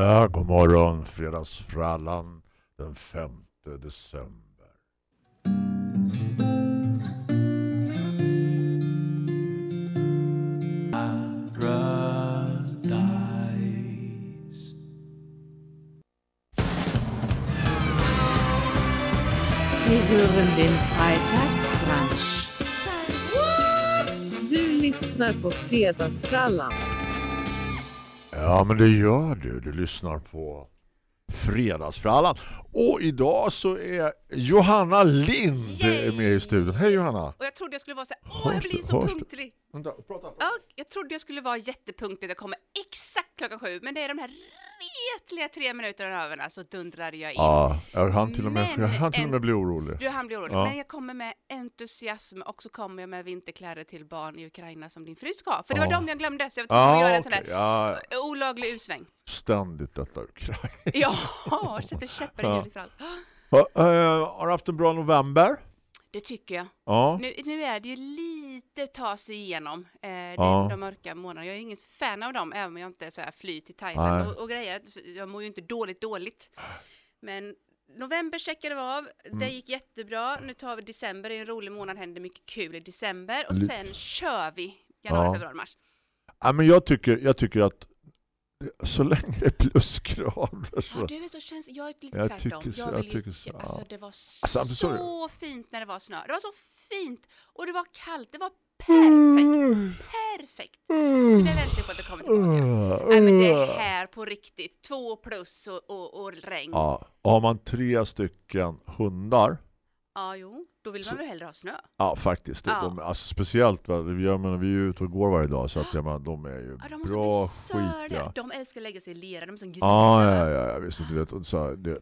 Ja, god morgon. Fredagsfrallan den 5 december. Wir hören den Freitagsbrunch. Du lyssnar på Fredagsfrallan. Ja, men det gör du. Du lyssnar på Fredagsfrallan. Och idag så är Johanna Lind Yay! med i studion. Hej Johanna! Och jag trodde jag skulle vara så här, åh jag blir så punktlig. Vänta, prata. Ja, jag trodde jag skulle vara jättepunktlig, jag kommer exakt klockan sju, men det är de här retliga tre minuterna över så dundrade jag in. Ja, hann till och med, Men hann till och med en- bli orolig. Du hann bli orolig, Ja. men jag kommer med entusiasm och så kommer jag med vinterkläder till barn i Ukraina som din fru ska. För det var Ja. dem jag glömde, så jag var tvungen att göra en sån där ja, olaglig U-sväng. ständigt detta Ukraina. Ja, sätter käppar i hjulet för allt. Ha, eh, har du haft en bra november? Det tycker jag. Ja. Nu, nu är det ju lite ta sig igenom eh, Ja. de mörka månaderna. Jag är inget fan av dem, även om jag inte så här flyr till Thailand och, och grejer. Jag mår ju inte dåligt dåligt. Men november checkade vi av, Mm. det gick jättebra. Nu tar vi december, det är en rolig månad, händer mycket kul i december. Och sen kör vi januari, Ja. februari, mars. ja men jag tycker, jag tycker att så länge det är plusgrader så... Ja, du är så käns- jag är lite Jag tvärtom. tycker så, jag jag vill tycker så, alltså, ja. det var Alltså, så fint när det var snö. Det var så fint och det var kallt. Det var perfekt. Perfekt. Så det väntar jag på att det kommer tillbaka. Nej men det är här på riktigt. Två plus och, och, och regn. Ja. Ja, har man tre stycken hundar jo. Då vill man Så- väl hellre ha snö. Ja, faktiskt. Ja. De, alltså, speciellt, vi, jag menar, vi är ute och går varje dag så att jag menar, de är ju Ja, de bra sörliga. skitiga. De älskar att lägga sig i lera. De är som grisar. Ja, ja, ja, ja, visst. Du vet, så, här, det,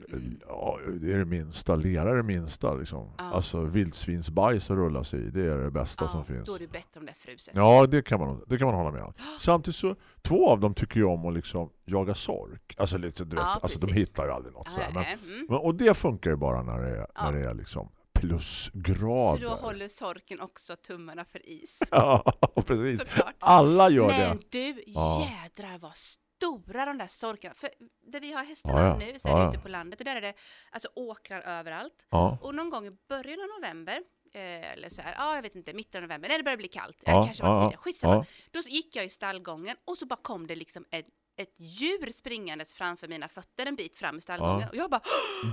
ja, det är det minsta. Lera är det minsta. Liksom. Ja. Alltså vildsvinsbajs att rulla sig i, det är det bästa Ja, som finns. Då är det bättre om det är fruset. Ja, det kan man, det kan man hålla med om. Samtidigt så, två av dem tycker ju om att liksom jaga sork. Alltså, lite, du vet, Ja, alltså de hittar ju aldrig något. Så Ja, här. Men, mm. men, och det funkar ju bara när det är, Ja. när det är liksom Så plusgrader. då håller sorken också tummarna för is. Ja, precis. Såklart. Alla gör Men det. du, Ja. jädrar vad stora de där sorkarna. För där vi har hästarna Ja, ja. nu så är Ja, det ja. ute på landet och där är det alltså åkrar överallt. Ja. Och någon gång i början av november, eh, eller så här, ja jag vet inte, mitten av november, när det började bli kallt, Ja, eller kanske var tidigare, skitsamma. Då gick jag i stallgången och så bara kom det liksom ett, ett djur springandes framför mina fötter en bit fram i stallgången. Ja. Och jag bara,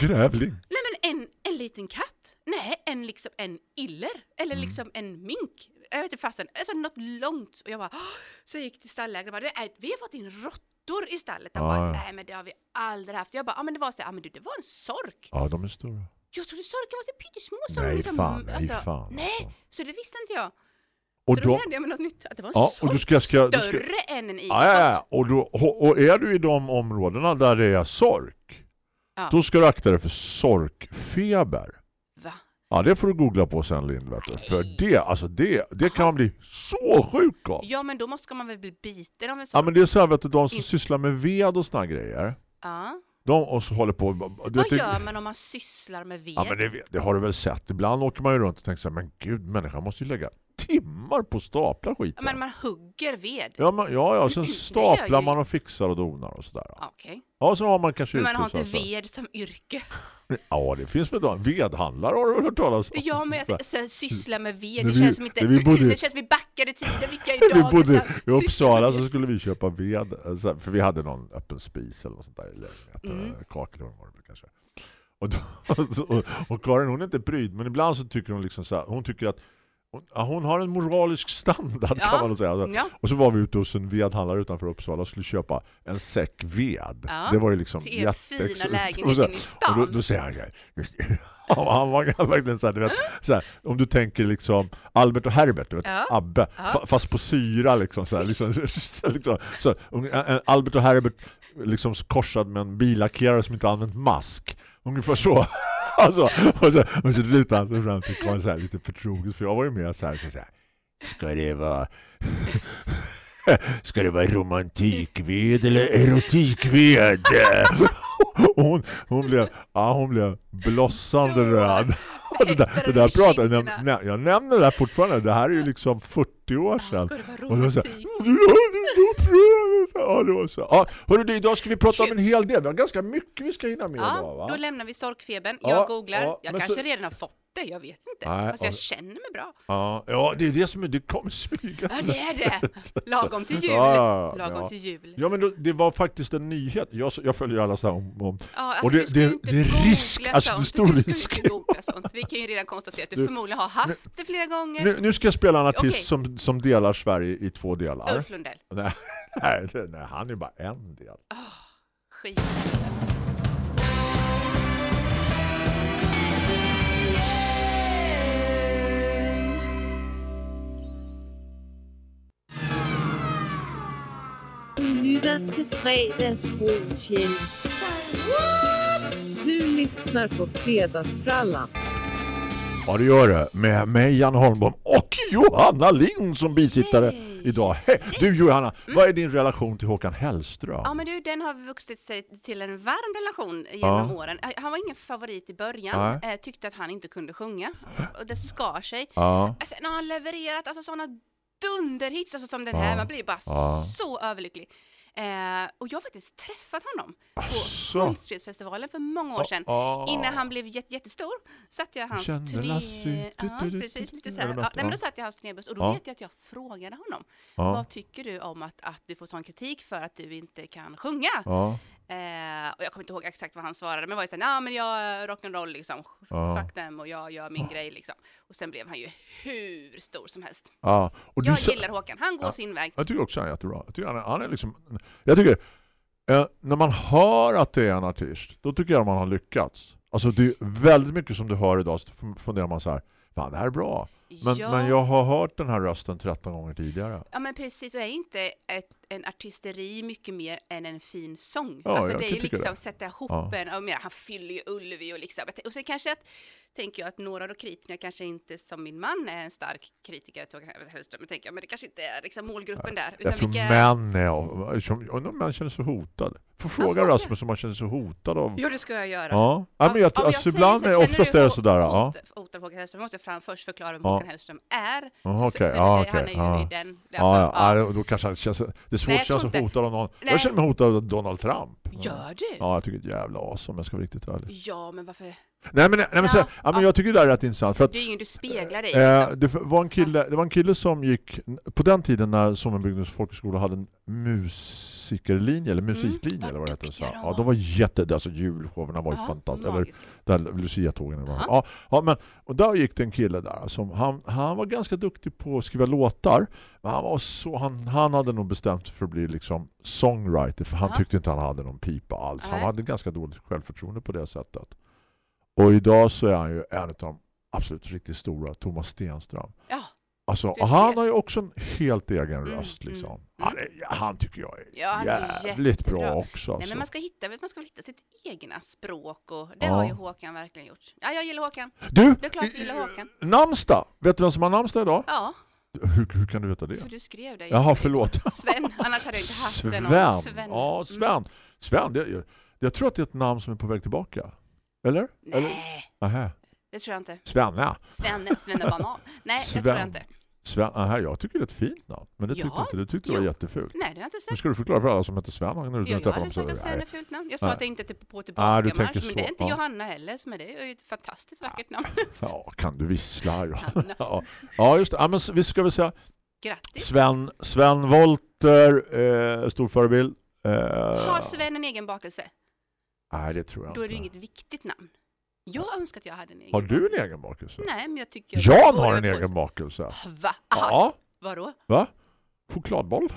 Grävling. nej men en, en liten katt? Nej, en liksom en iller? Eller Mm. liksom en mink? Jag vet inte fasen, alltså något långt. Och jag bara, "Åh!" så jag gick till stallägaren och bara, "Det är- vi har fått in råttor i stallet. Han Ja, bara, nej men det har vi aldrig haft. Jag bara, ja men det var så ja men du det var en sork. Ja, de är stora. Jag trodde sorkar var så pyttesmå. Nej, liksom, fan, nej, fan, Nej, alltså. så det visste inte jag. Och så då då, lärde jag mig något nytt, att det var en Ja, och du ska- ska- du ska- större än en ja, ja, igelkott. ja. Och, då, och är du i de områdena där det är sork, Ja. då ska du akta dig för sorkfeber. Va? Ja, det får du googla på sen, Lind. Vet du. För det, alltså det, det kan man bli så sjuk av. Ja, men då måste man väl bli biten av en Ja, sork? men det är så här, vet du, de som In- sysslar med ved och såna grejer. Ja. De och så håller på... Vad vet, gör man om man sysslar med ved? Ja, men det, det har du väl sett. Ibland åker man ju runt och tänker så här, men gud, människan måste ju lägga timmar på att stapla skiten. Men man hugger ved? Ja, men, ja, ja, sen staplar man och fixar och donar och sådär. Okej. Ja, så har man kanske Men man har inte ved som yrke? Ja, det finns väl då. Vedhandlare har du väl hört talas om? Ja, men jag så, syssla med ved, det vi- känns som inte... vi bodde- Det känns som vi backade tiden, vilka Vi idag bodde så här, i Uppsala så skulle vi köpa ved. För vi hade någon öppen spis eller något sånt där lägenheten. Mm. Kakelugn var det kanske. Och, då, och, och Karin hon är inte pryd men ibland så tycker hon liksom så här, hon tycker att hon, har en moralisk standard Ja. kan man säga. Alltså, Ja. Och så var vi ute hos en vedhandlare utanför Uppsala och skulle köpa en säck ved. Ja, det var ju liksom er fina jätteexotiskt. lägenhet Och så- inne i stan. Och då, då säger han så här, han var verkligen så här, du vet, så här, om du tänker liksom Albert och Herbert, du vet, Ja. Abbe, Ja. fa- fast på syra liksom så här, liksom, så, liksom, så, Albert och Herbert liksom korsad med en billackerare som inte använt mask. Ungefär så. Alltså, och så, och så lutar han sig fram till Karl så här, lite förtroget, för jag var ju med så här, så, så här Ska det vara Ska det vara romantikved eller erotikved? Hon, hon, blev, ja, hon blev blossande röd. Det där, det där pratar, jag, nej, jag nämner det där fortfarande. Det här är ju liksom 40 år Ja, sedan. ska det vara Och det var så här? Ja, det var så. Ja, hörru, idag ska vi prata om en hel del. Vi har ganska mycket vi ska hinna med idag, Ja, va? då lämnar vi sorkfebern. Ja, Jag googlar. ja, jag kanske så- redan har fått det, jag vet inte. Nej, alltså jag och- känner mig bra. Ja, ja, det är det som är, det kommer smyga. Ja, det är det. Lagom till jul. Ja, ja, ja, Lagom ja. till jul. Ja, men då, det var faktiskt en nyhet. Jag, jag följer alla så här om... om Ja, alltså, och det- det- det är risk, alltså, det är sånt. stor du risk. Vi kan ju redan konstatera att du, Du- förmodligen har haft det flera gånger. nu, nu ska jag spela en artist Okej. som, som delar Sverige i två delar. Ulf Lundell. Nej, nej, det- nej, han är bara en del. Skit. Du lytter till Fredagsbrunchen. Du lyssnar på Fredagsfrallan. Ja, det gör det. Med mig, Jan Holmbom och Johanna Lind som bisittare Hej. idag. Hej. Du Johanna, vad är din relation till Håkan Hellström? Ja men du, den har vuxit sig till en varm relation genom Ja. åren. Han var ingen favorit i början, Nej. eh, tyckte att han inte kunde sjunga. Och det skar sig. Ja. Sen har han levererat alltså, sådana dunderhits alltså, som den Ja. här. Man blir bara Ja. så överlycklig. Eh, och jag har faktiskt träffat honom på Asså. Hultsfredsfestivalen för många år sedan. Ja. Innan han blev jätte, jättestor satt jag hans Kände turné... Ja, precis. Lite så här. Ja, nej, men då satt jag hans turnébuss och då vet jag att jag frågade honom. Vad tycker du om att, att du får sån kritik för att du inte kan sjunga? Ja. Eh, och jag kommer inte ihåg exakt vad han svarade, men det var ju såhär, ja men jag är rock'n'roll liksom, Ja. fuck them och jag gör min grej liksom. Och sen blev han ju hur stor som helst. ja. Och du Jag gillar Håkan, han går Ja. sin väg. Jag tycker också han är jättebra. Jag tycker han är, han är liksom... Jag tycker... Eh, när man hör att det är en artist, då tycker jag man har lyckats. Alltså det är väldigt mycket som du hör idag så funderar man så här, fan det här är bra. Men, ja, men jag har hört den här rösten 13 gånger tidigare. ja men precis, och är inte ett, en artisteri mycket mer än en fin sång? Ja, alltså jag det är ju liksom det. sätta ihop Ja. en, han fyller ju Ullevi och liksom, och sen kanske att tänker jag att några av kritikerna kanske inte som min man är en stark kritiker till Hellström, men tänker jag, men det kanske inte är liksom målgruppen där. Jag tror män är... Som, undrar om män känner sig hotade. Får fråga fråga. Rasmus om man känner sig hotad av... Jo, det ska jag göra. Ja, ja men jag, Om alltså, säger ibland så, oftast är det hot- sådär. Ja. hot- Hot av Håkan Hellström, måste jag fram först förklara vem Ja. Håkan Hellström är. Jaha, Så- okej. för Ja, det- Han är ju Ja. i den... Alltså, ja, då kanske det känns... Det är svårt Nej, att känna sig hotad av någon. Nej. Jag känner mig hotad av Donald Trump. Gör du? Ja, Ja, jag tycker det är ett jävla as om jag ska vara riktigt ärlig. men varför? Nej men, nej, men, Ja, så, ja, men ja. jag tycker det där är rätt intressant. För att, Det är ingen du speglar dig eh, liksom. det, var en kille, det var en kille som gick... På den tiden när Sommenbygdens folkhögskola hade en musikerlinje, eller musiklinje vad eller vad det hette. Så, de ja, de var jätte... Alltså julshowerna var ju Ja, fantastiska. Eller där Lucia-tågen. eller. Ja. Ja, ja, men, och där gick det en kille där. Som, han, han var ganska duktig på att skriva låtar. Men han, var så, han, han hade nog bestämt sig för att bli liksom songwriter. För han Ja. tyckte inte han hade någon pipa alls. Han Nej. hade ganska dåligt självförtroende på det sättet. Och idag så är han ju en av de absolut riktigt stora, Thomas Stenström. Ja, Alltså, och han har ju också en helt egen Mm, röst. mm, Liksom. mm. Han, är, han tycker jag är ja är jävligt jättebra. bra också. Nej, Alltså. men man ska, hitta, man ska hitta sitt egna språk och det Ja. har ju Håkan verkligen gjort. Ja, jag gillar Håkan. Du, Det är klart vi gillar Håkan. namnsdag. Vet du vem som har namnsdag idag? Ja, Hur, hur kan du veta det? för du skrev det. Jaha, förlåt. Sven, annars hade jag inte haft Sven. det. Någon. Sven. Ja, Mm. Sven. Det, jag, jag tror att det är ett namn som är på väg tillbaka. Eller? Eller? Nej, Aha. det tror jag inte. Svenne. Svenne, Svenne Banan. Nej, Sven. det tror jag inte. Sven. Aha, jag tycker det är ett fint namn. Men det tyckte Ja, inte. Du tyckte det var jättefult. Nej, det har jag inte Nu sagt. ska du förklara för alla som heter Sven. När du Jo, jag hade så sagt att Sven är fult namn. Jag sa Nej. att det inte är typ på Ah, du tillbaka tänker marsch, men det är så, inte ja. Johanna heller som är det. Det är ju ett fantastiskt vackert namn. Ja, kan du vissla? Ja. ja just det. Ja, men vi ska väl säga Grattis. Sven, Sven Volter, eh, stor förebild. Eh, Har Sven en egen bakelse? Nej, det tror jag Då är det ju inte. inget viktigt namn. Jag önskar att jag hade en egen Har du en bakelse. egen bakelse? Nej, men jag tycker... Jan det har en egen bakelse. Va? Aha, Ja, Vadå? va? Chokladboll?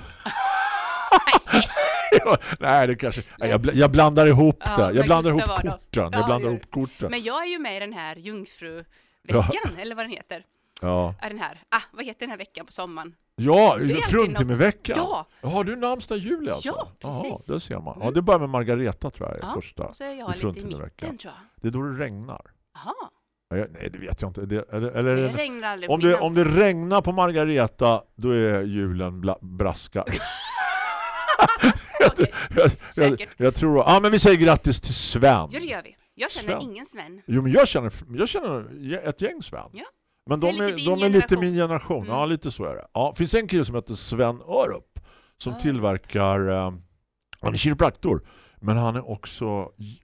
Ja, Nej, det kanske... Nej, jag, bl- jag blandar ihop Ja, det. Jag blandar ihop Gustav Adolf. korten. Ja, Jag blandar det gör ihop korten. Men jag är ju med i den här jungfruveckan, eller vad den heter. Ja, Är den här, ah, vad heter den här veckan på sommaren? ja fruntimmerveckan. Ja. Har du namnsdag juli alltså? Ja, precis. Jaha, det ser man. Ja, Mm. det börjar med Margareta tror jag Ja, första. Och så är jag lite i mitten tror jag. Det är då det regnar. Jaha, Ja, jag- Nej, det vet jag inte. Det, eller, eller, det regnar aldrig om, det, om det regnar på Margareta, då är julen bla, braska. Jag, jag, Säkert. jag tror... Ja, men vi säger grattis till Sven. Ja, det gör vi. Jag känner Sven. ingen Sven. Jo, men jag känner, jag känner ett gäng Sven. Ja. Men de är de är lite min generation. Mm. Ja, lite så är det. Ja, finns en kille som heter Sven Örup som Ah. tillverkar... Eh, han är kiropraktor, men han är också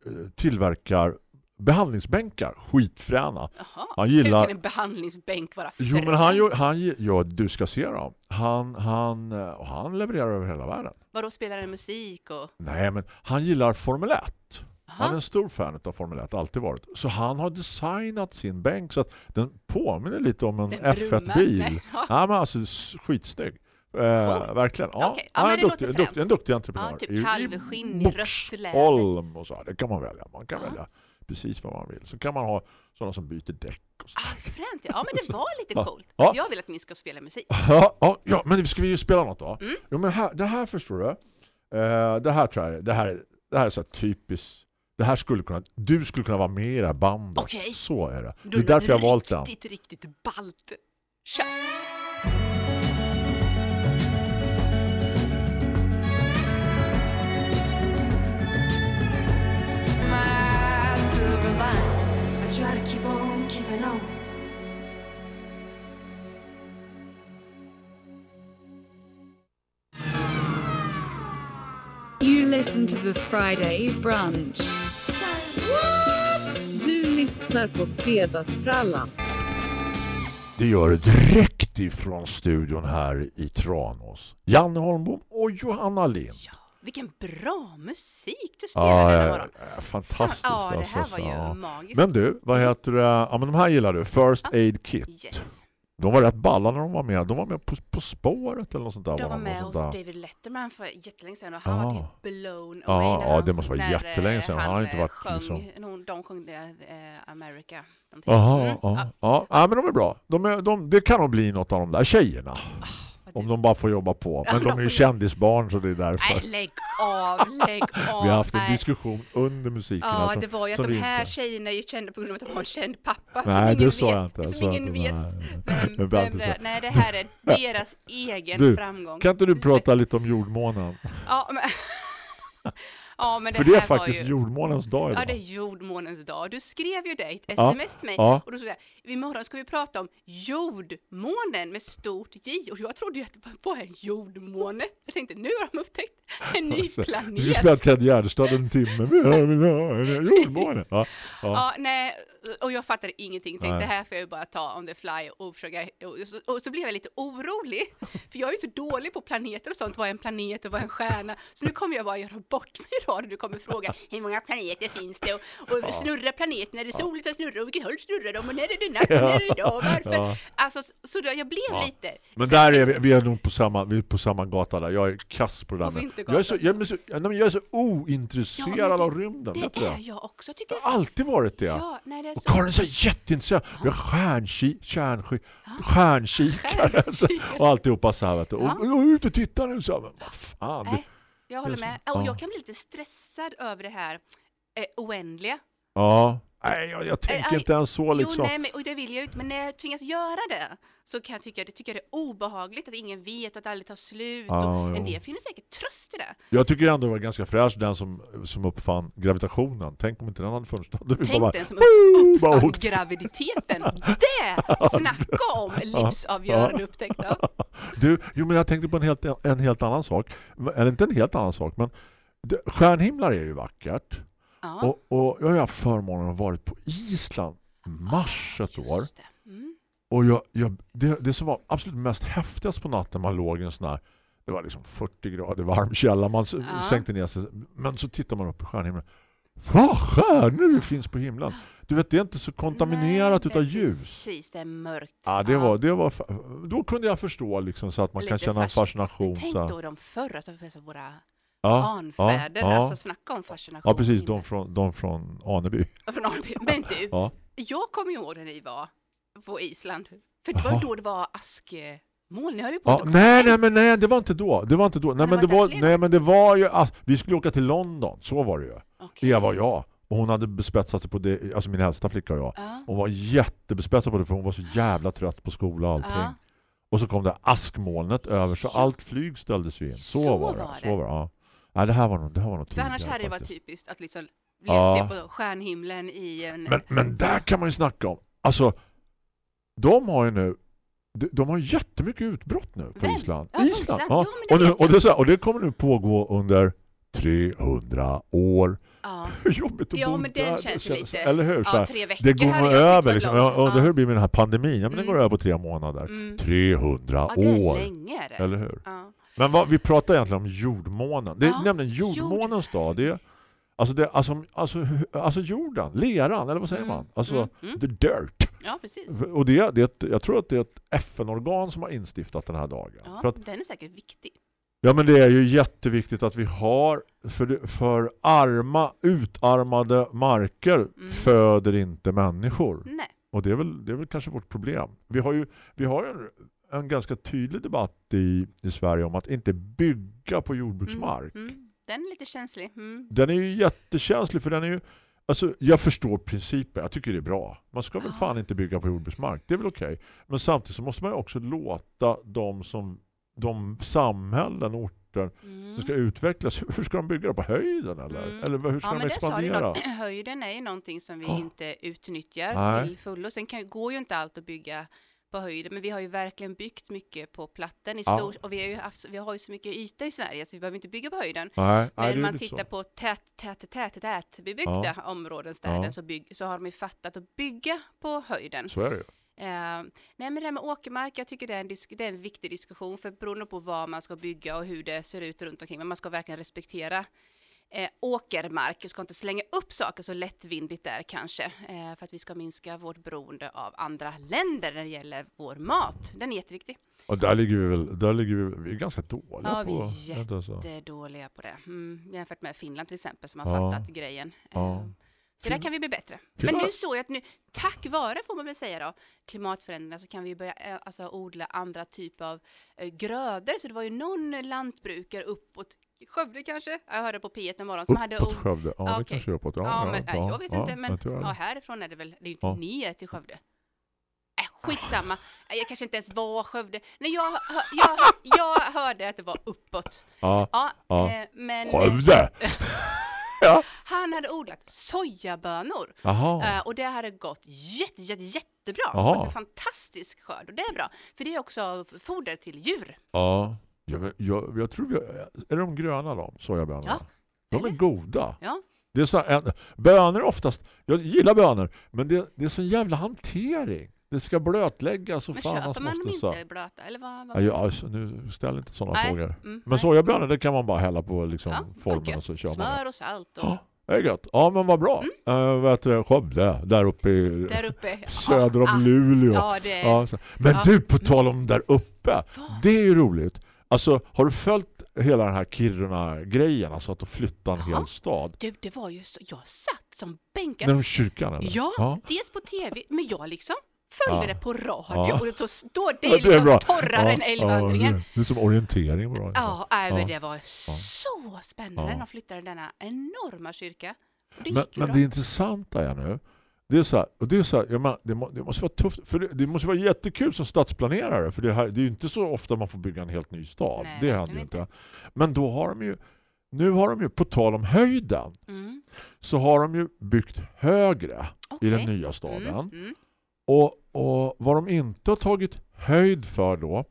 eh, tillverkar behandlingsbänkar. Skitfräna. Jaha, Han gillar- hur kan en behandlingsbänk vara Jo, men frän? han, gör- han, ja, du ska se dem. Han, han, eh, och han levererar över hela världen. Vadå, spelar den musik och... Nej, men han gillar Formel 1. Han är en stor fan av Formel 1, alltid varit. Så han har designat sin bänk så att den påminner lite om en Den brummar. F1-bil. Nej, ja. Ja, men alltså skitsnygg. Eh, verkligen. Ja, Okej, ja, är det duktig, en, duktig, en duktig entreprenör. Ja, typ kalvskinn i rött läder. Och så. Det kan man välja. Man kan Ja. välja precis vad man vill. Så kan man ha sådana som byter däck och så. Ah, fränt. Ja, men det var lite Ja. coolt. Ja. Att jag vill att min ska spela musik. Ja, ja, ja, men ska vi ju spela något då? Mm. Jo, men här, det här förstår du. Eh, det här tror jag, det här, är- det här är så här typiskt. Det här skulle kunna, du skulle kunna vara med i det här bandet. Okej. Så är det. Det är därför jag har valt den. Riktigt, riktigt ballt. Kör! You listen to the Friday brunch. Du lyssnar på Fredagsfrallan. Det gör det direkt ifrån studion här i Tranås. Janne Holmbom och Johanna Lind. Ja, vilken bra musik du spelar Ja, denna ja, morgon. ja, fantastiskt. ja, det alltså, här så, var ju ja. magiskt. Men du, vad heter det? Ja, men de här gillar du. First Ja. Aid Kit. Yes. De var rätt balla när de var med. De var med på, på spåret eller något sånt där. De var med hos. David Letterman för jättelänge sedan och han Ja. var helt blown away när ja, han, det måste vara när, jättelänge sedan. eh, Han har inte eh, varit sjöng, liksom- De sjöng det, eh, America. De Jaha, Mm, ja. Ja. ja, men de är bra. De är, de, det kan nog bli något av de där tjejerna. vad Om du- de bara får jobba på. Men de är ju kändisbarn så det är därför. Nej, lägg av, lägg av. Vi har haft en diskussion under musiken. Ja, alltså, det var ju att som de här inte- tjejerna är ju kända på grund av att de har en känd pappa som Nej, det sa jag inte. Som ingen vet. nej. Men, Det var inte men, så. nej, det här är deras egen Du, framgång. Kan inte du Du prata lite om jordmånen? Ja, men, ja, men det För det är var faktiskt ju... jordmånens dag idag. Ja, det är jordmånens dag. Du skrev ju det ett Ja, sms till mig ja. och då sa jag, imorgon ska vi prata om jordmånen med stort J och jag trodde ju att vad är en jordmåne? Jag tänkte nu har de upptäckt en ny Alltså, Vi ska planet. spela Ted Gärdestad en timme. Vi vill ha en jordmåne. Ja, ja. Ja, nej, och jag fattade ingenting. Tänkte Nej. det här får jag ju bara ta on the fly och försöka. Och så, och så blev jag lite orolig, för jag är ju så dålig på planeter och sånt. Vad är en planet och vad är en stjärna? Så nu kommer jag bara göra bort mig i radio. Du kommer fråga hur många planeter finns det och, och snurrar planeten? Är det soligt som snurrar och vilket håll snurrar de? Och när är det natt och när är det dag? Varför? Ja. Alltså, så då, jag blev Ja. lite. Men där är vi, vi är nog på samma, vi är på samma gata där. Jag är kass på det där. Jag är så, jag är så, jag är så Ja, ointresserad men det- av rymden. Det du är det? jag också, tycker Jag har alltid varit det. Ja, nej, det Och så. Karin är så jätteintresserad. Vi har stjärnki, stjärnkikare Stjärnkikare. och alltihopa så här. Vet du. Och, Ja. och jag är ute och tittar nu. Så här, men fan. Nej, jag håller med. Och ja. jag kan bli lite stressad över det här eh, oändliga. Ja. Nej, jag, jag tänker inte ens så liksom. Jo, nej, men, och det vill jag inte, men när jag tvingas göra det så kan jag tycka, det, tycker jag det är obehagligt att ingen vet och att det aldrig tar slut. Ja, och jo. en del finner säkert tröst i det. Jag tycker ändå det var ganska fräscht den som, som uppfann gravitationen. Tänk om inte den hade funnits. Tänk bara, den som bara uppfann åkt. graviditeten. Det! Snacka om livsavgörande upptäckt. Du, jo men jag tänkte på en helt, en helt annan sak. Eller inte en helt annan sak, men det, stjärnhimlar är ju vackert. Ja, Och, och jag har haft förmånen att varit på Island mars ett år. Mm. Och jag, jag, det, det som var absolut mest häftigast på natten man låg i en sån här det var liksom 40 grader varm källa man Ja. sänkte ner sig men så tittar man upp i stjärnhimlen vad stjärnor det finns på himlen. Du vet, det är inte så kontaminerat Nej, ljus. Precis, det är mörkt. Ja, det var, det var, då kunde jag förstå liksom, så att man kan Lite känna en fasc- fascination. Tänk Så. då de förra, alltså våra Ja, anfäder, ja, alltså snacka om fascination. ja, precis. De från, de från Aneby. Från Alby. Men du, Ja. jag kommer ihåg när ni var på Island. För det var Jaha. då det var askmoln. Ni höll ju på Ja, nej, nej, men nej, det var inte då. Det var inte då. Nej, det men det var, nej, men det var ju att vi skulle åka till London. Så var det ju. Okej. Eva och jag. Och hon hade bespetsat sig på det, alltså min äldsta flicka och jag. Ja. Hon var jättebespetsad på det för hon var så jävla trött på skola och allting. Ja. Och så kom det askmolnet över så allt flyg ställdes ju in. Så, Så var det. var Så det. var det ja. Nej, det här var nog, det här var nog För annars hade det varit typiskt att liksom Ja. se på stjärnhimlen i en... Men, men där kan man ju snacka om. Alltså, de har ju nu de, har jättemycket utbrott nu på Vem? Island. Ja, Island. Ja. Ja, men det och, nu, och, det så här, och det kommer nu pågå under 300 år. ja. Hur jobbigt att Ja, bo men den där. känns ju Det lite- Eller hur? Så ja, tre veckor det går hade jag över. var Liksom. Ja, och det Ja. hur blir med den här pandemin? Ja, men den Mm. går över på tre månader. Mm. 300 Ja, det är år. länge är det. Eller hur? Ja. Men vad, vi pratar egentligen om jordmånen. Det är Ja, nämligen jordmånens dag. Det är, alltså, det, alltså, alltså, alltså jorden, leran, eller vad säger Mm, man? Alltså mm, mm. the dirt. ja, precis. Och det, det, är ett- jag tror att det är ett FN-organ som har instiftat den här dagen. Ja, För att, den är säkert viktig. ja, men det är ju jätteviktigt att vi har, för, för arma, utarmade marker Mm. föder inte människor. Nej. Och det är väl, det är väl kanske vårt problem. Vi har ju, vi har ju en, en ganska tydlig debatt i, i Sverige om att inte bygga på jordbruksmark. Mm. Mm. Den är lite känslig. Mm. Den är ju jättekänslig för den är ju Alltså, jag förstår principen. Jag tycker det är bra. Man ska väl Ja. fan inte bygga på jordbruksmark. Det är väl okej. Men samtidigt så måste man ju också låta de som de samhällen, orter Mm. som ska utvecklas. Hur ska de bygga det? På höjden eller? Mm. Eller hur ska Ja, de expandera? Höjden är ju någonting som vi Ja. inte utnyttjar Nej. till fullo. Sen kan, går ju inte allt att bygga på höjden, men vi har ju verkligen byggt mycket på platten i Ja. stor, och vi, har ju haft, vi har ju så mycket yta i Sverige så vi behöver inte bygga på höjden. Nej, nej, Men är man tittar så. på tät, tät, tät, tät bebyggda områden, städer, Ja. så, bygg, så har de ju fattat att bygga på höjden. Så är det ju. Eh, nej men det här med åkermark, jag tycker det är, en det är en viktig diskussion för beroende på vad man ska bygga och hur det ser ut runt omkring, men man ska verkligen respektera eh, åkermark, och ska inte slänga upp saker så lättvindigt där kanske, eh, för att vi ska minska vårt beroende av andra länder när det gäller vår mat. Den är jätteviktig. Och där ligger vi väl där ligger vi, vi är ganska dåliga Ja, vi på så. Det är dåliga på det. Mm, jämfört med Finland till exempel som har Ja. fattat grejen. Ja. Eh, Så där kan vi bli bättre. Men nu såg jag att nu, tack vare får man väl säga då, klimatförändringarna så kan vi börja eh, alltså, odla andra typer av eh, grödor. Så det var ju någon lantbrukare uppåt Skövde kanske? Jag hörde på P1 en morgon som hade Uppåt Skövde. Ja, Ja, det kanske är uppåt. Ja, Ja, men ja, jag vet ja, inte, men ja, härifrån är det väl, det är ju inte Ja. ner till Skövde. Äh, skitsamma, Nej, jag kanske inte ens var Skövde. Nej, jag, jag, jag hörde att det var uppåt. Ja, Ja. Eh, men Skövde! ja. han hade odlat sojabönor Jaha. eh, och det hade gått jätte, jätte, jättebra. Fått en fantastisk skörd och det är bra. För det är också foder till djur. Ja. Jag, vet- jag, jag tror vi är de gröna de sojabönorna? Ja. De är Eller? goda. Ja. Det är så här, en, bönor oftast, jag gillar bönor, men det, det är så jävla hantering. Det ska blötläggas och Men fan köper hans man dem så. inte blöta? Eller vad? vad Ja, alltså, nu ställ inte sådana Nej, frågor. mm, Men sojabönor det kan man bara hälla på liksom, Ja, formen och så kör man Smör och salt och Ja, det är gött. Ja, men vad bra. Uh, vad heter det? Skövde, där uppe i Mm. där uppe. söder om ah, Luleå. Ja, det. Ja. Men Ja. du, på tal om där uppe. Vad? Det är ju roligt. Alltså, har du följt hela den här Kiruna-grejen? Alltså att de flyttar en Jaha. hel stad. Du, det var ju så... Jag satt som bänkad. När de kyrkan eller? Ja, dels på tv, men jag liksom följde Ja. det på radio Ja. och det tog, då, det Ja, är liksom torrare än Ja, älgvandringen. Ja, det är som orientering bara. Ja, men Ja. det var så spännande Ja. när de flyttade denna enorma kyrka. Det Men, men bra. det intressanta är nu det är så här, och det är så här, ja, men det, må, det måste vara tufft för det, det måste vara jättekul som stadsplanerare för det, här, det är ju inte så ofta man får bygga en helt ny stad. Nej, det händer ju inte. inte. Men då har de ju nu har de ju på tal om höjden Mm, så har de ju byggt högre i den nya staden. Mm, mm, Och, och vad de inte har tagit höjd för då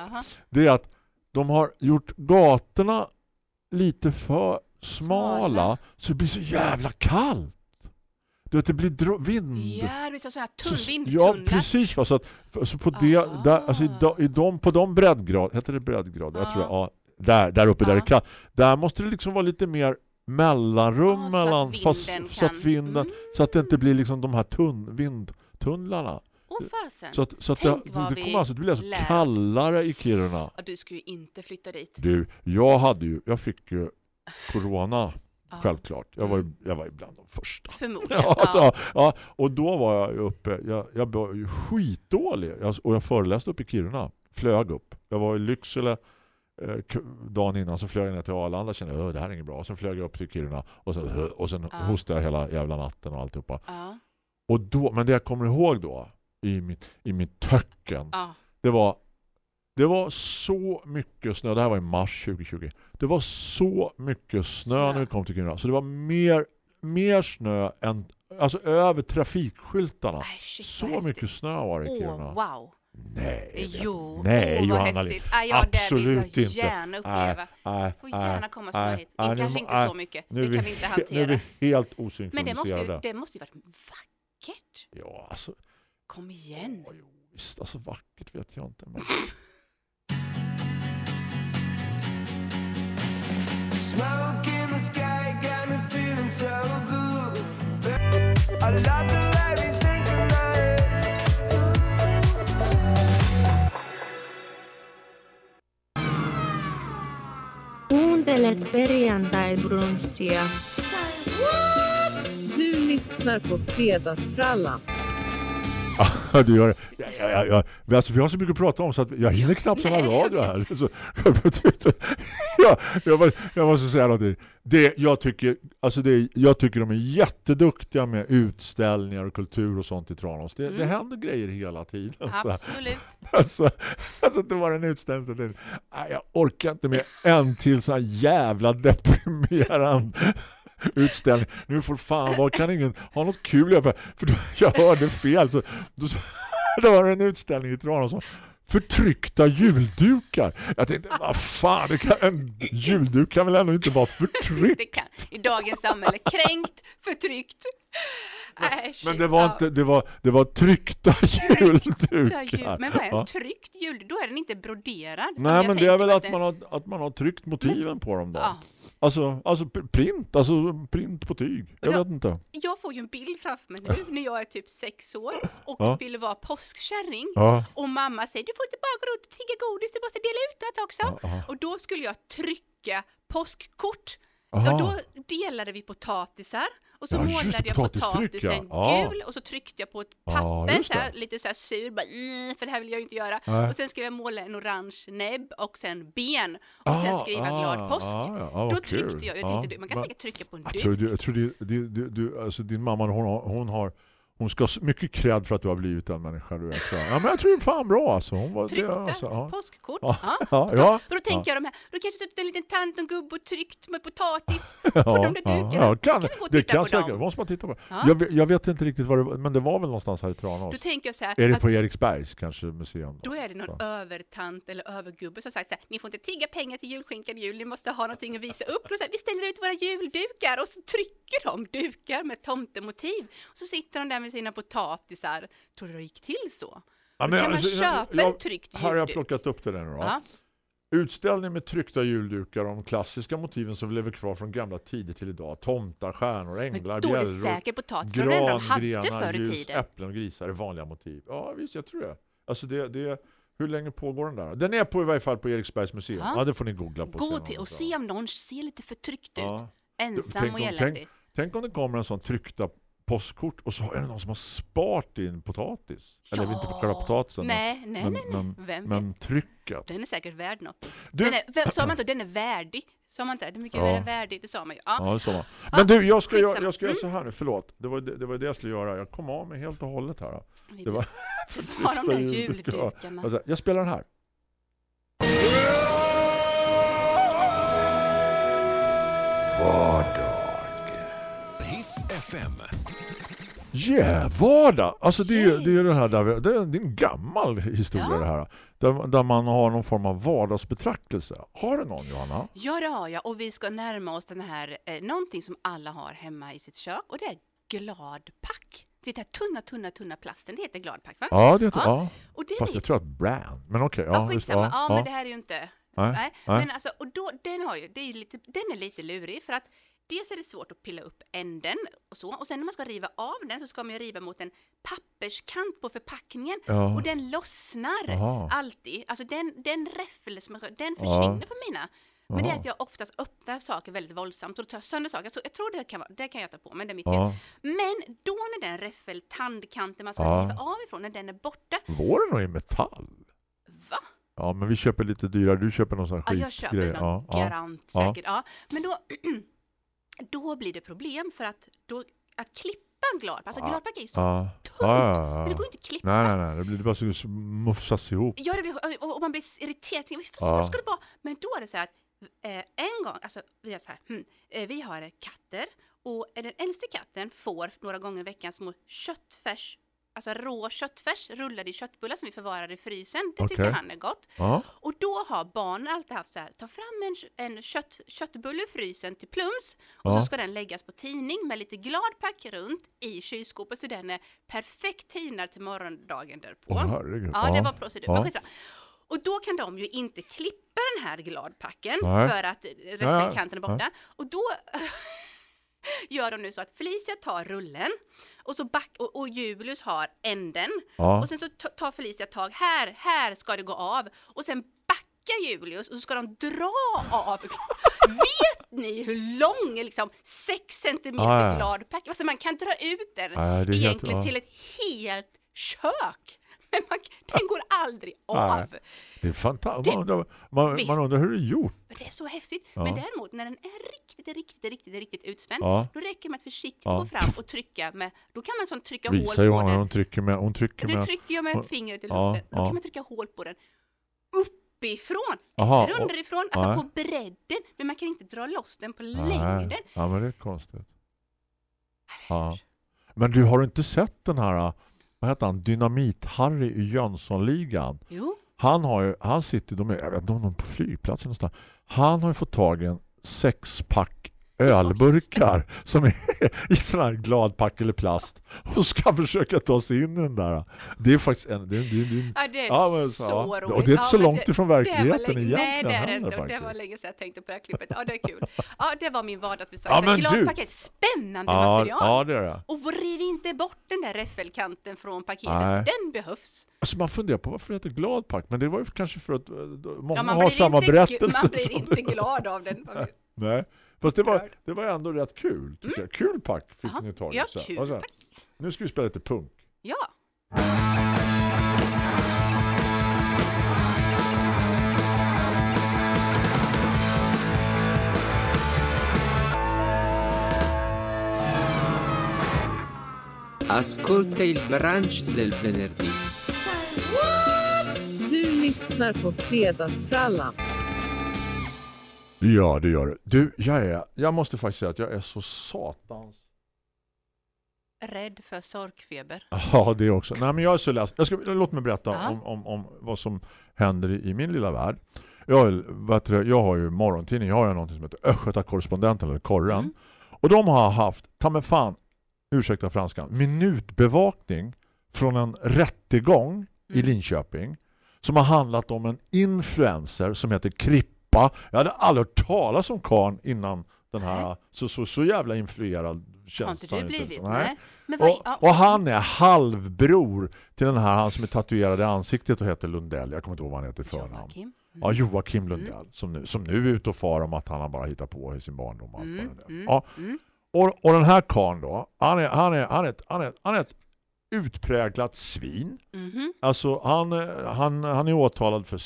aha. det är att de har gjort gatorna lite för smala, Smala. så det blir så jävla kallt. Du vet, det blir vind. Ja, det blir så sådana Så- tunn, Ja, vindtunnlar. precis. Va? Så att, så på det, Ah. där, alltså i, de, i de, på de breddgrad, heter det breddgrad? Jag tror Ja. jag, ja, där, där uppe där Ja. det är kallt. Där måste det liksom vara lite mer mellanrum Ja, så att mellan vinden fast, kan- så att vinden Mm. så att det inte blir liksom de här tunn, vindtunnlarna. Åh fasen. Så att, så att Tänk det, det kommer alltså att bli alltså kallare i Kiruna. Du ska ju inte flytta dit. Du, jag hade ju jag fick ju corona Ja. självklart. Jag var ju, jag var ju bland de första. Förmodligen. Ja, Ja. alltså, ja, och då var jag uppe, jag, jag var ju skitdålig jag, och jag föreläste upp i Kiruna, flög upp. Jag var i Lycksele eh, dagen innan så flög jag ner till Arlanda kände att det här är inget bra. Sen flög jag upp till Kiruna och sen, och sen Ja. hostade jag hela jävla natten och alltihopa. Ja. Och då, men det jag kommer ihåg då i mitt, i mitt töcken Ja. det var det var så mycket snö. Det här var i mars 2020. Det var så mycket snö, Snö. när vi kom till Kiruna. Så det var mer, mer snö än alltså över trafikskyltarna. Nej, shit, så häftigt. mycket snö var det i Kiruna. Åh, wow. Nej, Jo, nej vad Johanna. Lind. Ja, det vill jag Absolut inte. gärna uppleva. Nej, Får nej, gärna komma så nej, hit. nu Kanske må- inte så mycket. nu Det kan vi inte he- Nu är hantera. vi helt Men det måste, ju, osynkroniserade. det måste ju varit vackert. Ja, alltså, Kom igen. ja, jo, visst, alltså vackert vet jag inte. Men... Kuuntelet perjantai-brunssia. Du lyssnar på Fredagsfrallan. Ja, du gör det. Ja, ja, ja, Alltså, vi har så mycket att prata om så att jag hinner knappt sådana radio här. Så, ja, jag, må- jag måste säga någonting. Det, jag, tycker, alltså det, jag tycker de är jätteduktiga med utställningar och kultur och sånt i Tranås. Det, det Mm. händer grejer hela tiden. Så, Absolut. alltså, alltså det var en utställning. så det- jag orkar inte med en till sån här jävla deprimerande utställning. Nu får fan, vad kan ingen ha något kul jag för, för jag hörde fel så då, då var det en utställning i Tranås som förtryckta juldukar. Jag tänkte, vad fan, det kan, en julduk kan väl ändå inte vara förtryckt? Kan. I dagens samhälle. Kränkt, förtryckt. Men shit, det var ja. inte, det var, det var tryckta Tryckta jul. juldukar. Men vad är en tryckt jul? Då är den inte broderad. Nej, men det är väl att den- man, har, att man har tryckt motiven på dem då. Ja. Alltså, alltså print, alltså print på tyg. Jag vet inte. Jag får ju en bild framför mig nu när jag är typ sex år och Ja. vill vara påskkärring. Ja. Och mamma säger du får inte bara gå runt och tigga godis, du måste dela ut något också. Ja. Och då skulle jag trycka påskkort. Aha. Och då delade vi potatisar och så Ja, just målade det, jag potatisen ja. gul och så tryckte jag på ett Ja, papper, just så här, lite så här sur, bara, "Mm, för det här vill jag ju inte göra. Nej. Och sen skulle jag måla en orange näbb och sen ben och sen Ah, skriva ah, glad påsk. ah, ja, då tryckte jag, jag Ja, tänkte man kan säkert trycka på en Jag duk. tror, du, jag tror du, du, du, alltså din mamma hon hon har hon ska ha så mycket cred för att du har blivit den människa du är. jag. Ja, men jag tror fan bra alltså. Hon var, Tryckta det, alltså, ja. påskkort. Ja, Ja. ja, ja. Och då tänker jag de här, då kanske suttit en liten tant och gubbe och tryckt med potatis på de där dukarna. Ja, Så kan, kan vi gå och det titta kan på säkert. dem. Måste man titta på. Ja. Jag, vet- jag vet inte riktigt vad det var, men det var väl någonstans här i Tranås. Då tänker jag så här, Är det på Eriksbergs kanske museum? då är det någon Så. övertant eller övergubbe som sagt så här, ni får inte tigga pengar till julskinkan i jul, ni måste ha någonting att visa upp. Då så här, vi ställer ut våra juldukar och så trycker de dukar med tomtemotiv. Och så sitter de där med sina potatisar. Tror du det gick till så? Ja, Då kan man alltså, köpa jag- en tryckt Här har jag plockat upp det där nu då. Ja. Utställning med tryckta juldukar om klassiska motiven som lever kvar från gamla tider till idag. Tomtar, stjärnor, änglar, Men bjällror, säkert potatis, enda de hade förr i ljus, tiden. äpplen och grisar är vanliga motiv. Ja visst, jag tror det. Alltså det, det hur länge pågår den där? Den är på i varje fall på Eriksbergs museum. Ja, Ja. det får ni googla på Gå till och se om någon ser lite förtryckt ut. Ja. Ensam Tänk och eländig. Tänk om det kommer en sån tryckta postkort och så är det någon som har sparat din potatis. Eller Ja. inte på själva potatisen. Nej, nej, men, nej, nej. Men, Vem men trycket. Den är säkert värd något. Du- Den är, vem- sa man inte den är värdig? Sa man inte? Det är mycket Ja. mer än värdig, det sa man ju. Ja. Ja, det sa man. Men du, jag ska, göra, skitsamma. jag ska göra Mm. så här nu. Förlåt. Det var det, det var det jag skulle göra. Jag kom av mig helt och hållet här. Vi Det var har de där juldukar. juldukarna. Alltså, jag spelar den här. Hits FM. Yeah, vardag! Alltså det är det är det här där vi, det är en gammal historia Ja. det här. Där, där man har någon form av vardagsbetraktelse. Har du någon Johanna? Ja, det har jag. Och vi ska närma oss den här, eh, någonting som alla har hemma i sitt kök. Och det är gladpack. Det är den här tunna, tunna, tunna plasten. Det heter gladpack, va? Ja, det heter, ja. Ja. Och det Fast är jag tror att brand. Men okej. Ja, ja, just- skitsamma. Ja, men det här är ju inte... Nej. nej. Men alltså, och då, den har ju, det är lite, den är lite lurig för att dels är det svårt att pilla upp änden och så. Och sen när man ska riva av den så ska man ju riva mot en papperskant på förpackningen. Ja. Och den lossnar Jaha. alltid. Alltså den, den som den försvinner från mina. Men det är att jag oftast öppnar saker väldigt våldsamt och då tar jag sönder saker. Så jag tror det kan, vara, det kan jag ta på mig, det är mitt fel. Ja. Men då när den räffel, tandkanten man ska Ja. riva av ifrån, när den är borta. Våren är i metall. Va? Ja, men vi köper lite dyrare. Du köper någon sån här Ja, jag skitgrej. köper någon Ja, ja. garant Ja. säkert. Ja. Men då, då blir det problem för att, då, att klippa en gladpack, alltså Ja. gladpack är ju så Ja. tungt. Ja. Men det går inte att klippa. Nej, nej, nej. Det blir bara så mufsas ihop. Ja, det blir, och och man blir irriterad. Så ska det vara? Men då är det så här att eh, en gång, alltså vi är så här, hmm, eh, vi har katter och den äldste katten får några gånger i veckan små köttfärs, alltså rå köttfärs rullade i köttbullar som vi förvarar i frysen. Det tycker Okej. han är gott. Ja. Och då har barnen alltid haft så här, ta fram en, en kött, köttbulle ur frysen till plums och Ja. så ska den läggas på tidning med lite gladpack runt i kylskåpet så den är perfekt tinad till morgondagen därpå. Herregud. Ja, det var procedur. Ja. Och då kan de ju inte klippa den här gladpacken Nej. för att räffelkanten är borta. Och då gör de nu så att Felicia tar rullen och, så back, och, och Julius har änden. Ja. Och sen så ta- tar Felicia tag här, här ska det gå av. Och sen backar Julius och så ska de dra av. Vet ni hur lång, liksom 6 centimeter Ja, ja. gladpack? Alltså man kan dra ut den Ja, helt- egentligen ja. till ett helt kök. Men man, den går aldrig Nej. av. Det är fantastiskt. Man, undrar- man, man undrar hur det är gjort. Det är så häftigt. Ja. Men däremot när den är riktigt, riktigt, riktigt, riktigt utspänd, Ja. då räcker det med att försiktigt Ja. gå fram och trycka med, då kan man sån trycka Visar hål på Johanna, den. hon trycker med... Hon trycker Du med trycker ju med hon- fingret i luften. Då kan man trycka hål på den uppifrån. Aha, eller och- underifrån, alltså nej. på bredden. Men man kan inte dra loss den på Nej. längden. Ja, men det är konstigt. Ja. Men du har inte sett den här vad heter han? Dynamit-Harry i Jönssonligan. Jo. Han har ju, han sitter, de är, jag vet inte om de är på flygplatsen någonstans. Han har ju fått tag i en sexpack ölburkar som är i sån här gladpack eller plast och ska försöka ta sig in i den där. Det är faktiskt en, det är, det är, är, Ja, det är Ja, men så ja. roligt. Och det är inte så långt ifrån det var verkligheten länge- egentligen Nej, det är det inte. Det var länge sedan jag tänkte på det här klippet. Ja, det är kul. Ja, det var min vardagsbesök. Ja, men du- Gladpaket, spännande material. ja, det är det. Och riv inte bort den där räffelkanten från paketet, Nej. för den behövs. Alltså man funderar på varför det heter gladpack, men det var ju kanske för att eh, många har samma berättelse. Man blir inte glad av den. Nej, fast det var, det var ändå rätt kul, tycker jag. Kul pack fick Mm. Jaha, ni tag i. ja, kul pack. Nu ska vi spela lite punk. Ja. Ascolta il brunch del venerdì. Du lyssnar på Fredagsfrallan. Ja, det gör det. Du, jag, är, jag måste faktiskt säga att jag är så satans... Rädd för sorkfeber. Ja, det också. Nej, men jag är så läs. Jag ska, låt mig berätta Ja. om, om, om vad som händer i, i min lilla värld. Jag, vet du, jag har ju morgontidning, jag har ju något som heter Östgöta korrespondenten eller Korren. Mm. Och de har haft, ta mig fan, ursäkta franskan, minutbevakning från en rättegång i Mm. Linköping som har handlat om en influencer som heter Krippa. Jag hade aldrig hört talas om karn innan den här, så, så, så jävla influerad Har känns inte du inte blivit? Nej. Men vad, Och, ja. och han är halvbror till den här han som är tatuerad i ansiktet och heter Lundell. Jag kommer inte ihåg vad han heter i förnamn. Joakim. Ja, Joakim Lundell som nu, som nu är ute och far om att han har bara hittat på i sin barndom. och Mm, mm, Ja, mm. och, och den här karln då, han är, han är, han är, han är, han är ett utpräglat svin. Mhm. Alltså han, eh, han, han är åtalad för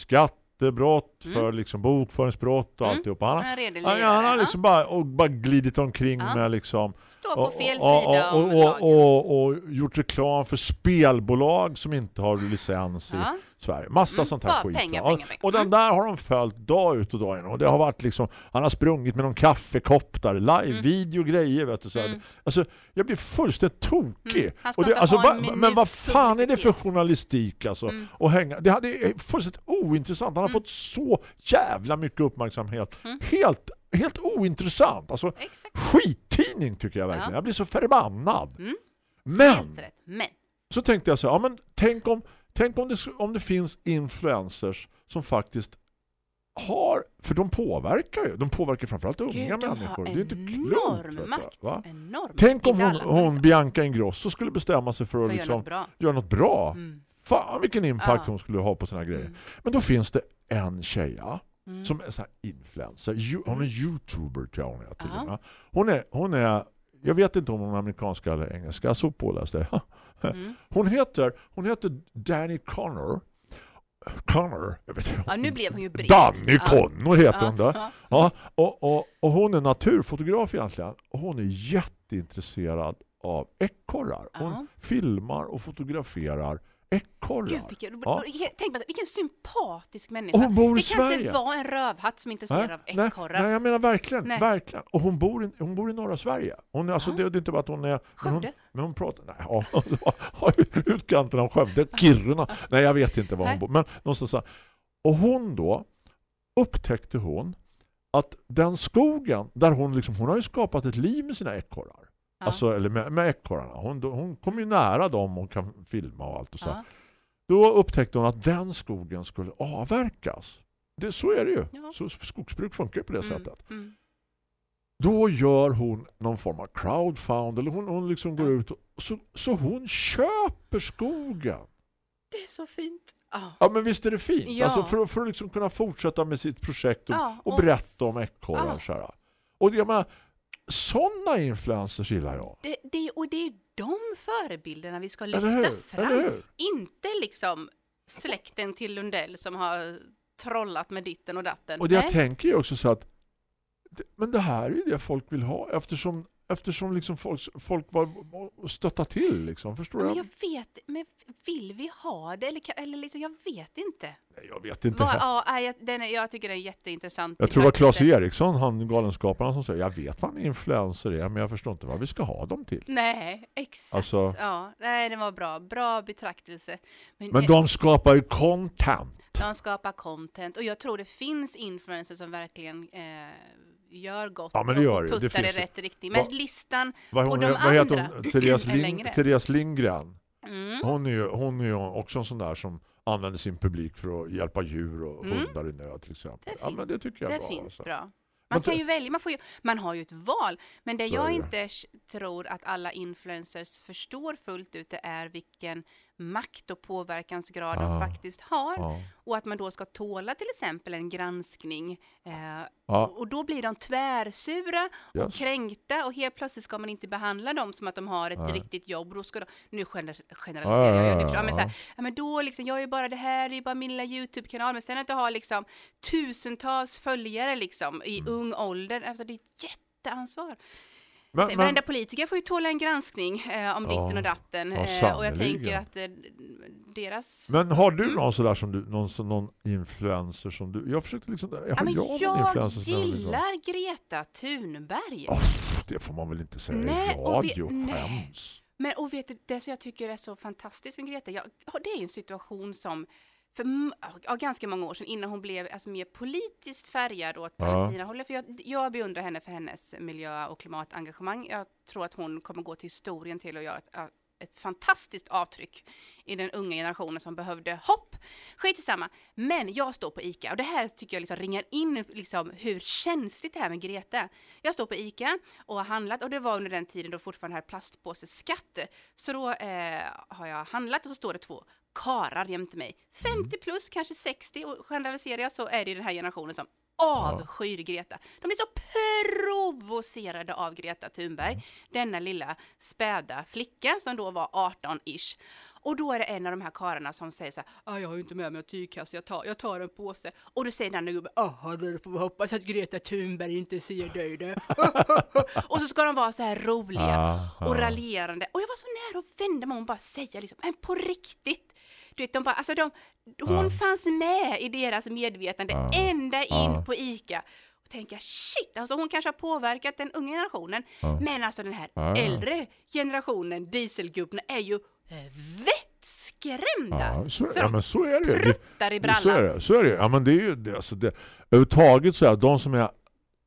skattebrott, Mm. för liksom bokföringsbrott och Mm. alltihopa. Han, Han han, har liksom bara, och bara glidit omkring Ja. med liksom Står på fel och, sida och, och, och, och, gjort reklam för spelbolag som inte har licens i Ja. Sverige. Massa Mm, sånt här skit. pengar, pengar, pengar. Och den där har de följt dag ut och dag in. Och det har varit liksom, han har sprungit med någon kaffekopp där, live, Mm. grejer. Vet du, så. Mm. Alltså, jag blir fullständigt tokig. Mm. Och det, alltså, va, men vad fan är det för journalistik alltså? Mm. Och hänga, det hade är fullständigt ointressant. Han har Mm. fått så jävla mycket uppmärksamhet. Mm. Helt, helt ointressant. Alltså, Exakt. skittidning tycker jag verkligen. Ja. Jag blir så förbannad. Men. Men. så tänkte jag så här, ja, men tänk om tänk om det om det finns influencers som faktiskt har, för de påverkar ju, de påverkar framförallt unga Gud, de människor. Det är inte klokt. makt. va? Enorm Tänk om hon, hon. Bianca Ingrosso skulle bestämma sig för att För att göra liksom, något bra. göra något bra. Mm. Fan vilken impact Ja. hon skulle ha på sina grejer. Mm. Men då finns det en tjeja Mm. som är så influencer. Hon är youtuber tror jag hon är tydligen. Hon är, hon är, jag vet inte om hon är amerikanska eller engelska. Såg påläst det. Mm. Hon heter, hon heter Danny Connor. Connor, jag vet inte. Ja, nu blev hon ju britt. Danny. Connor heter Ja, hon där. ja. Ja, och, och, och hon är naturfotograf egentligen. Och hon är jätteintresserad av ekorrar. Hon Ja. filmar och fotograferar ekorrar. Gud, vilken, Ja. tänk vilken sympatisk människa. Och hon bor i det kan Sverige. inte vara en rövhatt som är intresserad av nej, ekorrar. nej, jag menar verkligen, Nej. verkligen. Och hon bor i, hon bor i norra Sverige. Hon är, alltså, Ja. det, det är inte bara att hon är... Men hon, men hon pratar... Nej, ja, utkanten av Skövde. Kiruna. Nej, jag vet inte var hon Nej. bor. Men någonstans så här. Och hon då upptäckte hon att den skogen där hon liksom, hon har ju skapat ett liv med sina ekorrar. Ja. Alltså, eller med, med ekorrarna. Hon, hon kommer ju nära dem och kan filma och allt och så. Ja. Då upptäckte hon att den skogen skulle avverkas. Det, så är det ju. Ja. Så skogsbruk funkar ju på det Mm, sättet. mm. Då gör hon någon form av crowdfund eller hon, hon liksom går ut och, så, så hon köper skogen. Det är så fint. Ja. Ja men visst är det fint. Ja. Alltså för, för att liksom kunna fortsätta med sitt projekt och, Ja, och och- berätta om ekorrar. Ja. Så här. Och jag menar, sådana influencers gillar jag. Det, det, och det är de förebilderna vi ska lyfta fram. Inte liksom släkten till Lundell som har trollat med ditten och datten. Och det jag Nej. tänker ju också så att men det här är ju det folk vill ha eftersom, eftersom liksom folk, folk var stöttar till liksom. Förstår men jag vet, men vill vi ha det? Eller, eller liksom, jag vet inte. Jag vet inte. Vad, ja, jag, den är, jag tycker det är jätteintressant. Jag tror det var Claes. Eriksson, han galenskaparen som säger jag vet vad en influencer är men jag förstår inte vad vi ska ha dem till. Nej, exakt. Alltså- Ja, nej, det var bra. Bra betraktelse. Men de skapar ju content. De skapar content och jag tror det finns influencers som verkligen eh, gör gott Ja, men det gör och det. Det puttar i rätt riktning. Men Va- listan Vad, på hon, de vad andra heter hon? Therese, längre. Therese Lindgren. Mm. Hon är, ju, hon är ju också en sån där som använder sin publik för att hjälpa djur och Mm. hundar i nöd till exempel. Det ja, finns, men det tycker jag det bra. finns alltså. bra. Man kan ju välja, man, får ju, man har ju ett val. Men det Så jag inte tror att alla influencers förstår fullt ut det är vilken makt och påverkansgrad de faktiskt har. Och att man då ska tåla till exempel en granskning. Eh, och, och då blir de tvärsura och Yes. kränkta och helt plötsligt ska man inte behandla dem som att de har ett Nej. riktigt jobb. Och Då ska de, nu gener- generaliserar Ja, ja, jag, ja, men så här, ja. ja, men då liksom, jag är bara det här, det är bara min lilla YouTube-kanal. Men sen att du har liksom tusentals följare liksom i Mm. ung ålder, alltså det är ett jätteansvar. Men, Men, Varenda politiker får ju tåla en granskning eh, om Ja. ditten och datten. Ja, eh, och jag tänker att eh, deras... men har du Mm. någon sådär som du, någon, någon influencer som du, jag försökte liksom, har Ja, men jag jag liksom, gillar Greta Thunberg. Åh, det får man väl inte säga Nej, i och vi- radio, nej. Men och vet du, det som jag tycker är så fantastiskt med Greta, jag, ja, det är ju en situation som för ja, ganska många år sedan, innan hon blev alltså, mer politiskt färgad åt Ja. Palestinahållet, för jag, jag beundrar henne för hennes miljö och klimatengagemang. Jag tror att hon kommer gå till historien till att göra ett, ett fantastiskt avtryck i den unga generationen som behövde hopp. Skit i samma. Men jag står på ICA och det här tycker jag liksom ringar in liksom hur känsligt det här med Greta. Jag står på ICA och har handlat och det var under den tiden då fortfarande här plastpåseskatt. Så då eh, har jag handlat och så står det två karar jämte mig. 50 plus, kanske 60 och generaliserar jag så är det den här generationen som avskyr Greta. De är så provocerade av Greta Thunberg, denna lilla späda flicka som då var 18-ish. Och då är det en av de här karlarna som säger så här, "Ah, jag har ju inte med mig en tygkasse, jag tar, jag tar en påse. Och då säger den andra gubben, jaha, då får vi hoppas att Greta Thunberg inte ser dig där. och så ska de vara så här roliga Ja, och ja. raljerande. Och jag var så nära att vända mig om och bara säga liksom, men på riktigt. Du vet, de bara, alltså de, hon Ja. fanns med i deras medvetande Ja. ända in Ja. på ICA. Och tänka shit, alltså hon kanske har påverkat den unga generationen. Men alltså den här äldre generationen, dieselgubbarna, är ju vettskrämda. Ja, så, Så ja, men så är det. pruttar i det, så brallan. är det. Så är det. Ja, men det är ju det, alltså det, överhuvudtaget så är de som är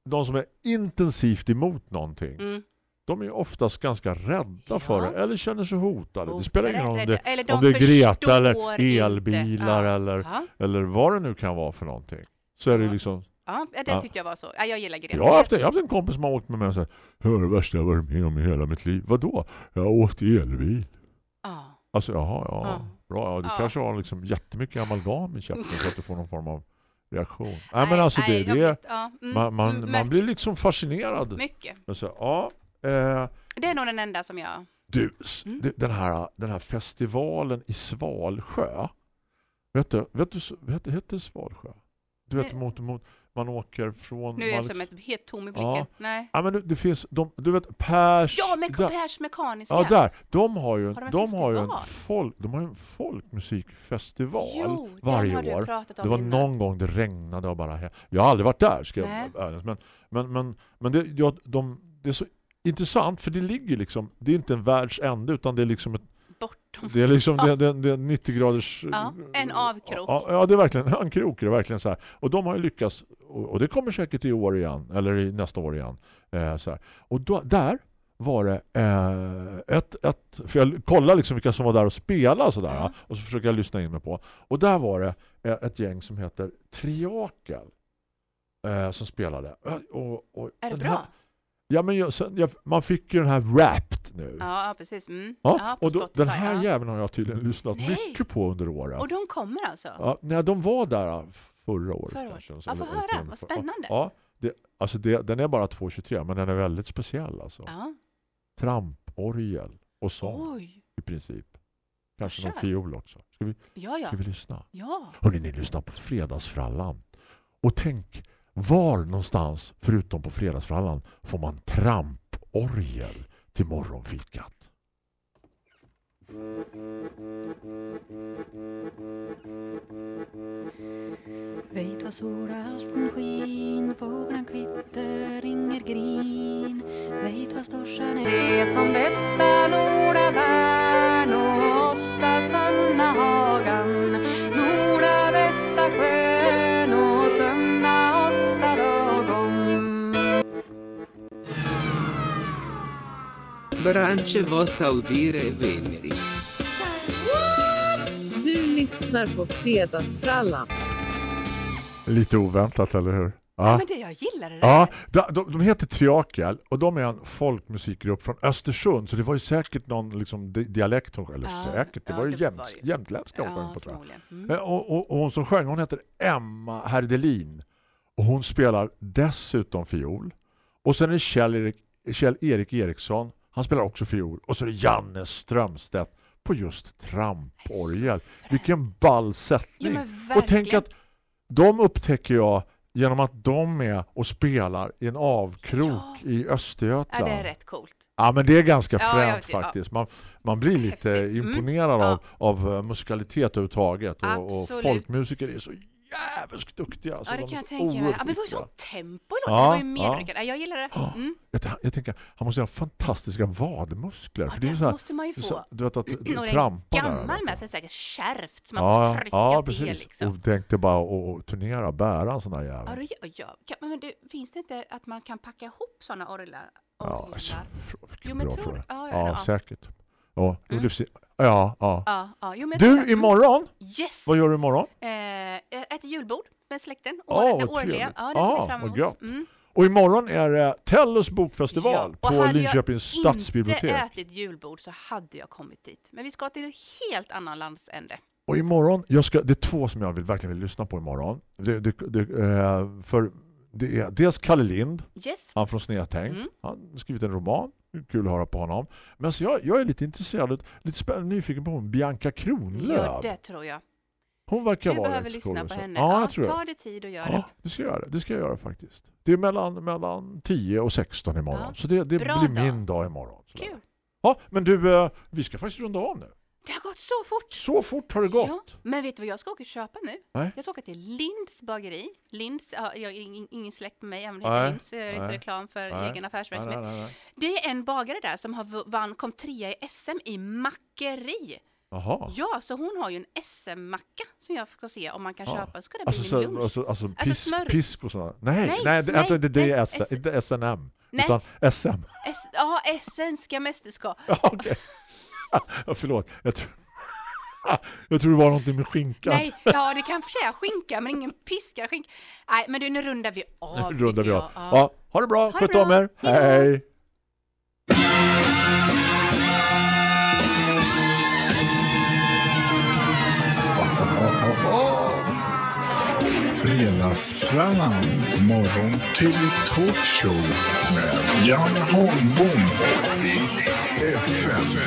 de som är intensivt emot någonting Mm. De är oftast ganska rädda för det eller känner sig hotade. det spelar ingen roll om det, Eller de om det är Greta eller elbilar Ja. eller, Ja. eller vad det nu kan vara för någonting. så är det liksom Ja, det Ja. tyckte jag var så. Ja, jag gillar Greta. Jag har haft, jag har haft en kompis som har åkt med mig och sagt är det värsta jag varit med om i hela mitt liv. Vadå? Jag åkt elbil. Ja. Alltså jaha, ja. Ja. Bra, ja, du kanske har liksom jättemycket amalgam i käften så att du får någon form av reaktion. Nej, men alltså det, det. Ja, mm, man, man, mm, man blir liksom fascinerad. Mycket. Alltså, ja, Det är nog den enda som jag... du, Mm. den, här, den här festivalen i Svalsjö. Vet du, vet du vet, heter Svalsjö? Du vet Nej. mot, mot man åker från... Nu är jag man, som ett helt tom i blicken. Ja. Nej. Ja, men det, det finns, de, du vet, Pers... Ja, med där- Pers Mekaniska. Ja, där. De har ju, Har de en de har ju en, folk, de har en folkmusikfestival Jo, varje år. Det var innan. någon gång det regnade och bara... Jag har aldrig varit där, ska jag. Men, men, men, men det, ja, de, det är så intressant för det ligger liksom... Det är inte en världsände utan det är liksom ett Bortom. det är liksom Ja. det, det, det är 90 graders Ja, en avkrok. Ja, ja, det är verkligen en krok är det verkligen så här. Och de har ju lyckats och, det kommer säkert i år igen eller i nästa år igen eh, så här. Och då, där var det eh, ett, ett för jag kollade liksom vilka som var där och spelade så där, Ja. och så försöker jag lyssna in mig på. Och där var det eh, ett gäng som heter Triakel eh, som spelade. Och, och Är det bra? Här, ja, men jag, jag, man fick ju den här Wrapped nu. Ja, precis. Mm. Ja, på och då, Spotify, den här ja. jäveln har jag tydligen lyssnat Nej. mycket på under åren. Och de kommer alltså? Ja, nej, de var där förra året. Förra året. kanske, Ja, få höra. Vad spännande. Ja, det, alltså det, den är bara 2.23 men den är väldigt speciell. Alltså. Ja. Tramporgel och sång Oj. i princip. Kanske någon fiol också. Ska vi, Ja, ja. ska vi lyssna? Ja. Hörrni, ni lyssnar på Fredagsfrallan. Och tänk, var någonstans förutom på Fredagsfrallan får man tramporgel till morgonfikat? Veit vad solalten skin, fåglan kvitter, ringer grin. Veit vad storsan är. Det är som bästa Norda värn och Åsta Sanna hagan. Norda bästa sjön Branche vos audire veneri. Du lyssnar på Fredagsfrallan. Lite oväntat, eller hur? Ja, men det, jag gillar det. Ja, de, de, de heter Triakel och de är en folkmusikgrupp från Östersund så det var ju säkert någon liksom, di- dialekt hon, eller Ja, säkert, det ja, var ju jämt, var jämtländska hon Ja, sjöng på tror jag. Mm. Eh, Och, och, och hon som sjöng, hon heter Emma Herdelin och hon spelar dessutom fiol. Och sen är det Kjell Erik, Kjell Erik Eriksson, han spelar också fiol. Och så är det Janne Strömstedt på just tramporgel. Vilken ball Ja, sättning. men och tänk att de upptäcker jag genom att de är och spelar i en avkrok Ja. i Ja, Östergötland. det är rätt coolt. Ja, men det är ganska Ja, fränt ja. faktiskt. Man, man blir lite Häftigt. Mm. imponerad Ja. av, av eh, musikalitet överhuvudtaget. Och, och folkmusiker är så jävligt duktiga. Alltså, Ja, det de kan är jag tänka mig. Ja, men det var ju sånt tempo i låten. Ja, det var ju ja. medryckande. Ja, jag gillar det. Ja. Mm. Jag, jag tänker, han måste ha fantastiska vadmuskler. Ja, för det är det så här, måste man ju få. Så, du vet att Och det är trampa där. gammal du. med sig säkert kärvt så man Ja, får trycka ja, till precis. liksom. Och tänkte bara att att turnera, bära en sån där jävel. Ja, jag. Kan, men det, finns det inte att man kan packa ihop sådana orglar? Ja, orglar? Jo, men bra tror- fråga. ja, Ja, ja, ja. säkert. Ja, Mm. finns- ja, ja. Ja, ja. Jo, jag Du, det. imorgon, Yes! vad gör du imorgon? Eh, jag äter julbord med släkten. År, vad det årliga. Ja, det ser Ah, vi fram vad emot. Mm. Och imorgon är det Tellus bokfestival Ja, på hade Linköpings jag stadsbibliotek. inte ätit julbord så hade jag kommit dit. Men vi ska till en helt annan landsände. Och imorgon, jag ska, det är två som jag vill, verkligen vill lyssna på imorgon. Det, det, det, eh, för det är dels Kalle Lind, Yes. han från Snedtänkt. Mm. Han har skrivit en roman. Kul att höra på honom. Men så jag, jag är lite intresserad, lite nyfiken på hon, Bianca Kronlöf. Ja, det tror jag. Hon verkar Du vara behöver lyssna på henne. Ja, Ja, jag tror ta dig tid och gör Ja, det. det ska jag göra. Det ska jag göra faktiskt. Det är mellan, mellan 10 och 16 imorgon. Ja. Så det, det blir dag. min dag imorgon. Sådär. Kul. Ja, men du, eh, vi ska faktiskt runda av nu. Det har gått så fort. Så fort har det gått. Ja, men vet du vad jag ska åka och köpa nu? Nej. Jag ska åka till Linds bageri. Linds, ja, jag har ing- ingen släkt med mig, även om det Linds. Jag gör inte reklam för Nej. egen affärsverksamhet. Nej. Det är en bagare där som har vann, kom trea i SM i mackeri. Jaha. Ja, så hon har ju en SM-macka som jag ska se om man kan Ja. köpa. Ska det bli Alltså, min så, lunch? alltså, alltså, Alltså pisk, smör- pisk och sådär. Nej, Nej, nej, nej, det, det, det är inte SNM. Nej. Utan SM. S- ja, svenska mästerskap. Ja, okej. ja, förlåt. Jag tror... Jag tror det var någonting med skinka. Nej, ja det kanske är skinka men ingen piskar skinka. Nej men du nu rundar vi av Nu rundar vi av. jag. Ja, ha det bra, sköt om er. Hej. Hej! Fredagsfrallan, morgon till talkshow med Jan Holmbom och FN.